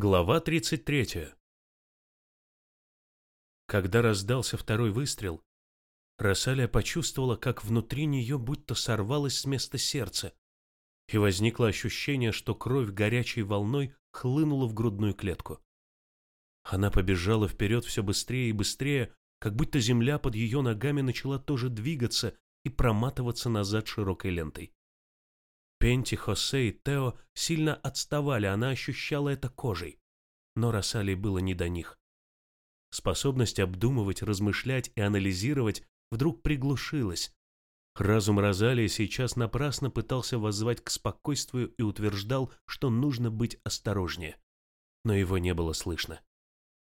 Глава 33. Когда раздался второй выстрел, Рассалия почувствовала, как внутри нее будто сорвалось с места сердце, и возникло ощущение, что кровь горячей волной хлынула в грудную клетку. Она побежала вперед все быстрее и быстрее, как будто земля под ее ногами начала тоже двигаться и проматываться назад широкой лентой. Пенти, Хосе и Тео сильно отставали, она ощущала это кожей. Но Рассалии было не до них. Способность обдумывать, размышлять и анализировать вдруг приглушилась. Разум Розалии сейчас напрасно пытался воззвать к спокойствию и утверждал, что нужно быть осторожнее. Но его не было слышно.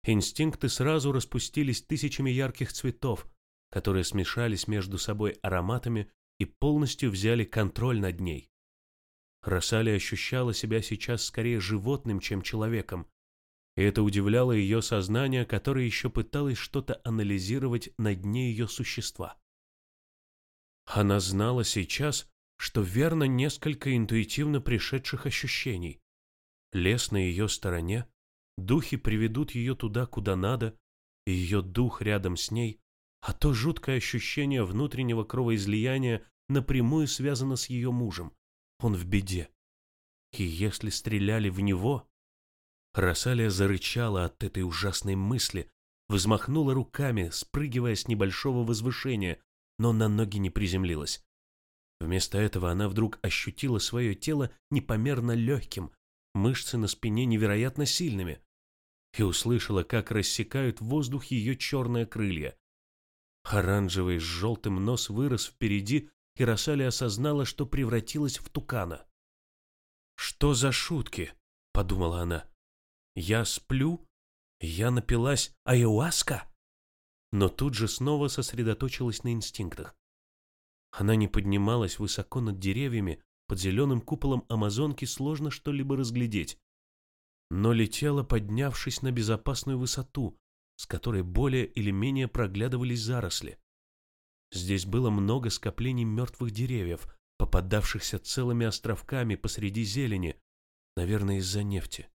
Инстинкты сразу распустились тысячами ярких цветов, которые смешались между собой ароматами и полностью взяли контроль над ней. Рассали ощущала себя сейчас скорее животным, чем человеком. И это удивляло ее сознание, которое еще пыталось что-то анализировать на дне ее существа. Она знала сейчас, что верно несколько интуитивно пришедших ощущений. Лес на ее стороне, духи приведут ее туда, куда надо, и ее дух рядом с ней, а то жуткое ощущение внутреннего кровоизлияния напрямую связано с ее мужем. Он в беде. И если стреляли в него... Рассалия зарычала от этой ужасной мысли, взмахнула руками, спрыгивая с небольшого возвышения, но на ноги не приземлилась. Вместо этого она вдруг ощутила свое тело непомерно легким, мышцы на спине невероятно сильными, и услышала, как рассекают воздух ее черные крылья. Оранжевый с желтым нос вырос впереди и осознала, что превратилась в тукана. «Что за шутки?» — подумала она. «Я сплю? Я напилась айуаска?» Но тут же снова сосредоточилась на инстинктах. Она не поднималась высоко над деревьями, под зеленым куполом Амазонки сложно что-либо разглядеть, но летела, поднявшись на безопасную высоту, с которой более или менее проглядывались заросли. Здесь было много скоплений мертвых деревьев, попадавшихся целыми островками посреди зелени, наверное, из-за нефти.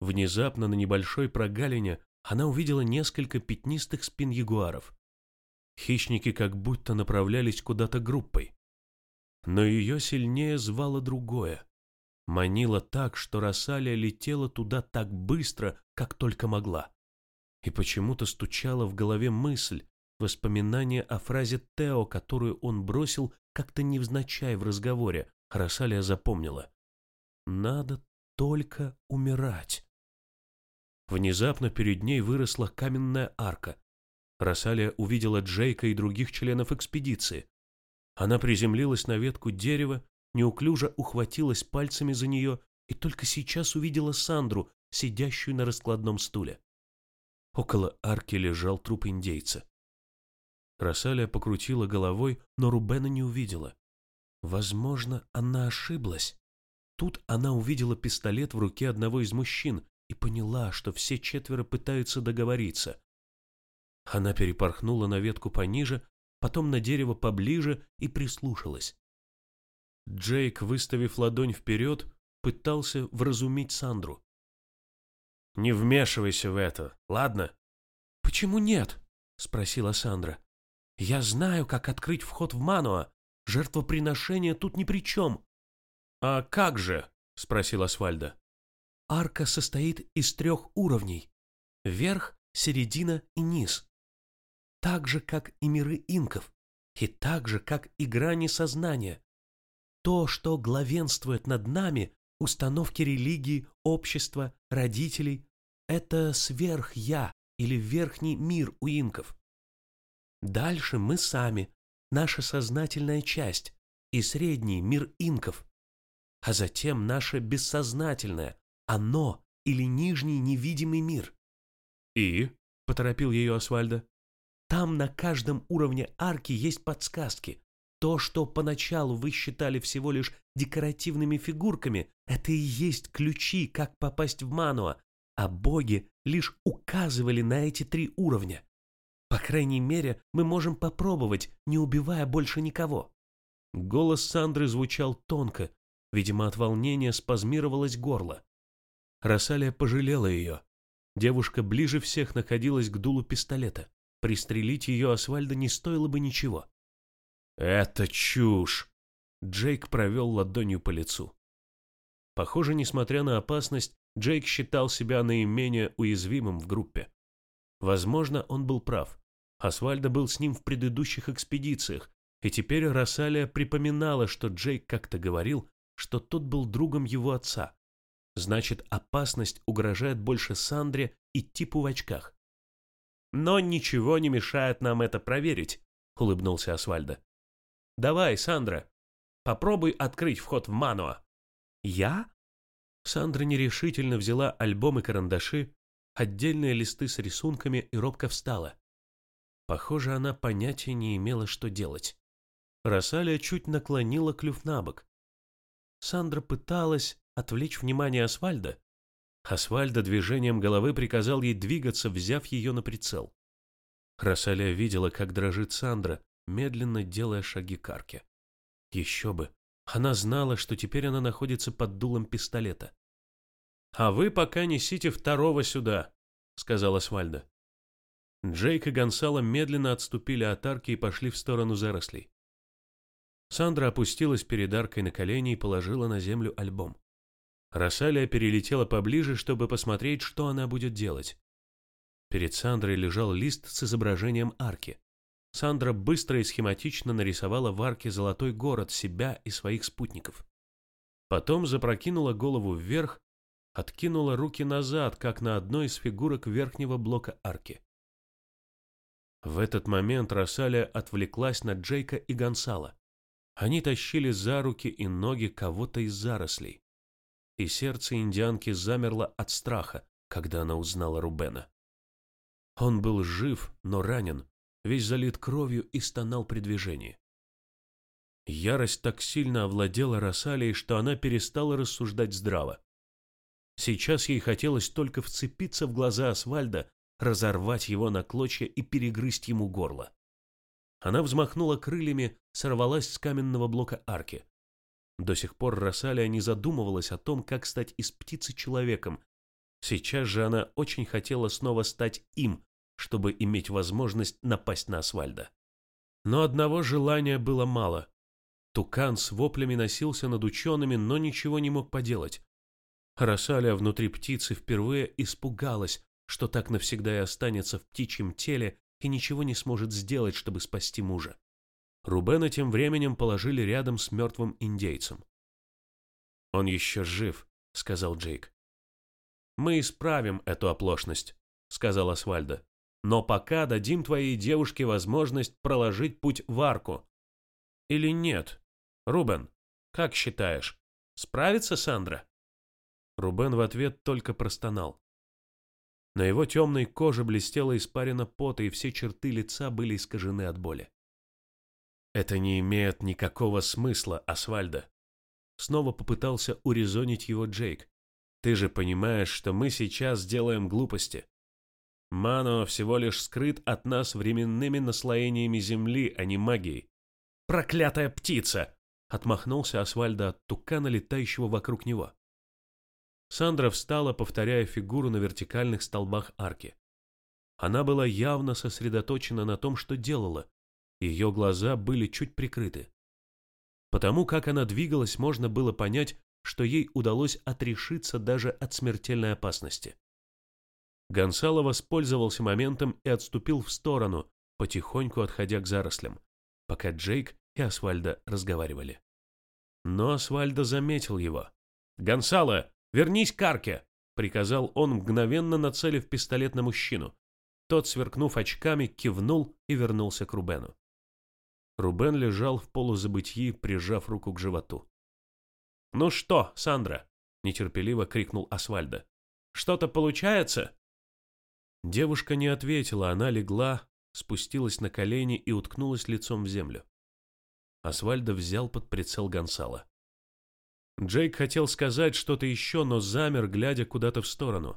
Внезапно на небольшой прогалине она увидела несколько пятнистых спин ягуаров. Хищники как будто направлялись куда-то группой. Но ее сильнее звало другое. Манило так, что Рассалия летела туда так быстро, как только могла. И почему-то стучала в голове мысль, Воспоминание о фразе Тео, которую он бросил как-то невзначай в разговоре, Расалия запомнила. «Надо только умирать». Внезапно перед ней выросла каменная арка. Расалия увидела Джейка и других членов экспедиции. Она приземлилась на ветку дерева, неуклюже ухватилась пальцами за нее и только сейчас увидела Сандру, сидящую на раскладном стуле. Около арки лежал труп индейца. Рассалия покрутила головой, но Рубена не увидела. Возможно, она ошиблась. Тут она увидела пистолет в руке одного из мужчин и поняла, что все четверо пытаются договориться. Она перепорхнула на ветку пониже, потом на дерево поближе и прислушалась. Джейк, выставив ладонь вперед, пытался вразумить Сандру. «Не вмешивайся в это, ладно?» «Почему нет?» — спросила Сандра. Я знаю, как открыть вход в Мануа. Жертвоприношение тут ни при чем. А как же? Спросил Асфальда. Арка состоит из трех уровней. Верх, середина и низ. Так же, как и миры инков. И так же, как и грани сознания. То, что главенствует над нами, установки религии, общества, родителей, это сверх-я или верхний мир у инков. Дальше мы сами, наша сознательная часть и средний мир инков. А затем наше бессознательное, оно или нижний невидимый мир. «И?» — поторопил ее Асфальда. «Там на каждом уровне арки есть подсказки. То, что поначалу вы считали всего лишь декоративными фигурками, это и есть ключи, как попасть в Мануа, а боги лишь указывали на эти три уровня. По крайней мере, мы можем попробовать, не убивая больше никого. Голос Сандры звучал тонко, видимо, от волнения спазмировалось горло. Рассалия пожалела ее. Девушка ближе всех находилась к дулу пистолета. Пристрелить ее Асвальда не стоило бы ничего. «Это чушь!» Джейк провел ладонью по лицу. Похоже, несмотря на опасность, Джейк считал себя наименее уязвимым в группе. Возможно, он был прав. Асвальдо был с ним в предыдущих экспедициях, и теперь Рассалия припоминала, что Джейк как-то говорил, что тот был другом его отца. Значит, опасность угрожает больше Сандре и типу в очках. «Но ничего не мешает нам это проверить», — улыбнулся Асвальдо. «Давай, Сандра, попробуй открыть вход в Мануа». «Я?» Сандра нерешительно взяла альбом и карандаши, отдельные листы с рисунками и робко встала. Похоже, она понятия не имела, что делать. Рассалия чуть наклонила клюв на бок. Сандра пыталась отвлечь внимание Асфальда. Асфальда движением головы приказал ей двигаться, взяв ее на прицел. Рассалия видела, как дрожит Сандра, медленно делая шаги к арке. Еще бы, она знала, что теперь она находится под дулом пистолета. «А вы пока несите второго сюда», — сказал Асфальдо. Джейк и Гонсало медленно отступили от арки и пошли в сторону зарослей. Сандра опустилась перед аркой на колени и положила на землю альбом. Рассалия перелетела поближе, чтобы посмотреть, что она будет делать. Перед Сандрой лежал лист с изображением арки. Сандра быстро и схематично нарисовала в арке золотой город, себя и своих спутников. Потом запрокинула голову вверх, откинула руки назад, как на одной из фигурок верхнего блока арки. В этот момент Рассалия отвлеклась на Джейка и Гонсала. Они тащили за руки и ноги кого-то из зарослей. И сердце индианки замерло от страха, когда она узнала Рубена. Он был жив, но ранен, весь залит кровью и стонал при движении. Ярость так сильно овладела Росалией, что она перестала рассуждать здраво. Сейчас ей хотелось только вцепиться в глаза Асвальда, разорвать его на клочья и перегрызть ему горло. Она взмахнула крыльями, сорвалась с каменного блока арки. До сих пор Росалия не задумывалась о том, как стать из птицы человеком. Сейчас же она очень хотела снова стать им, чтобы иметь возможность напасть на Асвальда. Но одного желания было мало. Тукан с воплями носился над учеными, но ничего не мог поделать. Росалия внутри птицы впервые испугалась, что так навсегда и останется в птичьем теле и ничего не сможет сделать, чтобы спасти мужа. Рубена тем временем положили рядом с мертвым индейцем. «Он еще жив», — сказал Джейк. «Мы исправим эту оплошность», — сказал Асвальдо. Но пока дадим твоей девушке возможность проложить путь в арку. Или нет? Рубен, как считаешь, справится Сандра? Рубен в ответ только простонал. На его темной коже блестела испарина пота, и все черты лица были искажены от боли. «Это не имеет никакого смысла, Асвальда», Снова попытался урезонить его Джейк. «Ты же понимаешь, что мы сейчас делаем глупости. Мано всего лишь скрыт от нас временными наслоениями земли, а не магией. «Проклятая птица!» — отмахнулся Асвальдо от тукана, летающего вокруг него. Сандра встала, повторяя фигуру на вертикальных столбах арки. Она была явно сосредоточена на том, что делала. Ее глаза были чуть прикрыты. Потому как она двигалась, можно было понять, что ей удалось отрешиться даже от смертельной опасности. Гонсало воспользовался моментом и отступил в сторону, потихоньку отходя к зарослям, пока Джейк и Асвальдо разговаривали. Но Асвальдо заметил его. «Гонсало, вернись к арке!» — приказал он, мгновенно нацелив пистолет на мужчину. Тот, сверкнув очками, кивнул и вернулся к Рубену. Рубен лежал в полузабытии, прижав руку к животу. «Ну что, Сандра?» — нетерпеливо крикнул Асвальдо. «Что-то получается?» Девушка не ответила, она легла, спустилась на колени и уткнулась лицом в землю. Асвальдо взял под прицел Гонсала. Джейк хотел сказать что-то еще, но замер, глядя куда-то в сторону.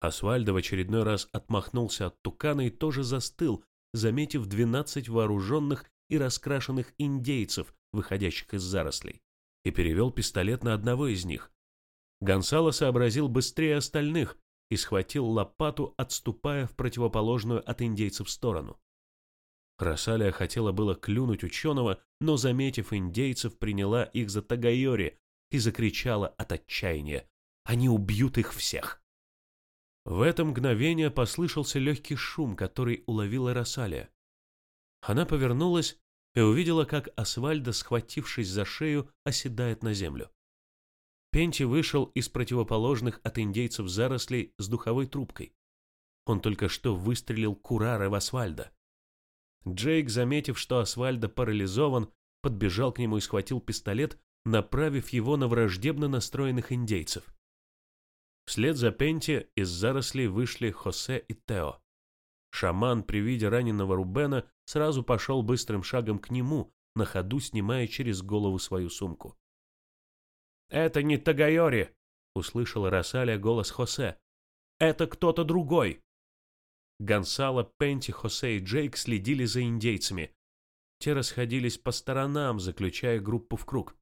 Асвальдо в очередной раз отмахнулся от тукана и тоже застыл, заметив двенадцать вооруженных и раскрашенных индейцев, выходящих из зарослей, и перевел пистолет на одного из них. Гонсало сообразил быстрее остальных и схватил лопату, отступая в противоположную от индейцев сторону. Росалия хотела было клюнуть ученого, но, заметив индейцев, приняла их за Тагайори и закричала от отчаяния. «Они убьют их всех!» В это мгновение послышался легкий шум, который уловила Росалия. Она повернулась и увидела, как Асвальдо, схватившись за шею, оседает на землю. Пенти вышел из противоположных от индейцев зарослей с духовой трубкой. Он только что выстрелил курары в Асвальда. Джейк, заметив, что Асвальдо парализован, подбежал к нему и схватил пистолет, направив его на враждебно настроенных индейцев. Вслед за Пенти из зарослей вышли Хосе и Тео. Шаман при виде раненого Рубена сразу пошел быстрым шагом к нему, на ходу снимая через голову свою сумку. «Это не Тагайори!» — услышала Росалия голос Хосе. «Это кто-то другой!» Гонсало, Пенти, Хосе и Джейк следили за индейцами. Те расходились по сторонам, заключая группу в круг.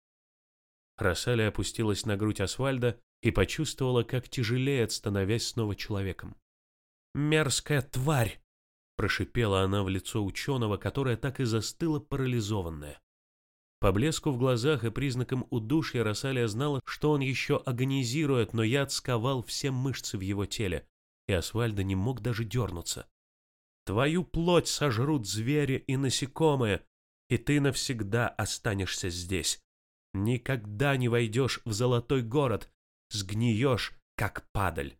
Росалия опустилась на грудь Асфальда и почувствовала, как тяжелеет, становясь снова человеком. «Мерзкая тварь!» — прошипела она в лицо ученого, которое так и застыло парализованное. По блеску в глазах и признакам удушья Росалия знала, что он еще агонизирует, но яд сковал все мышцы в его теле, и Асфальда не мог даже дернуться. «Твою плоть сожрут звери и насекомые, и ты навсегда останешься здесь. Никогда не войдешь в золотой город, сгниешь, как падаль».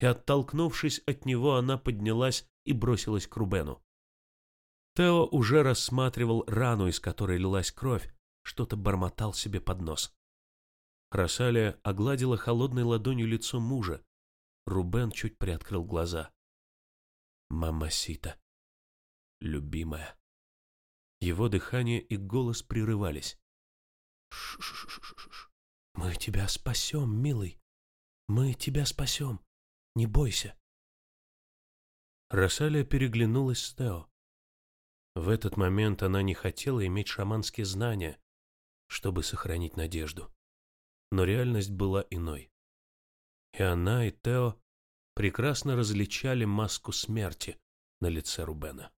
И, оттолкнувшись от него, она поднялась и бросилась к Рубену. Тео уже рассматривал рану, из которой лилась кровь, что-то бормотал себе под нос. Росалия огладила холодной ладонью лицо мужа. Рубен чуть приоткрыл глаза. «Мамасита, любимая». Его дыхание и голос прерывались. Ш -ш -ш «Мы тебя спасем, милый. Мы тебя спасем. Не бойся». Росалия переглянулась с Тео. В этот момент она не хотела иметь шаманские знания, чтобы сохранить надежду. Но реальность была иной. И она, и Тео прекрасно различали маску смерти на лице Рубена.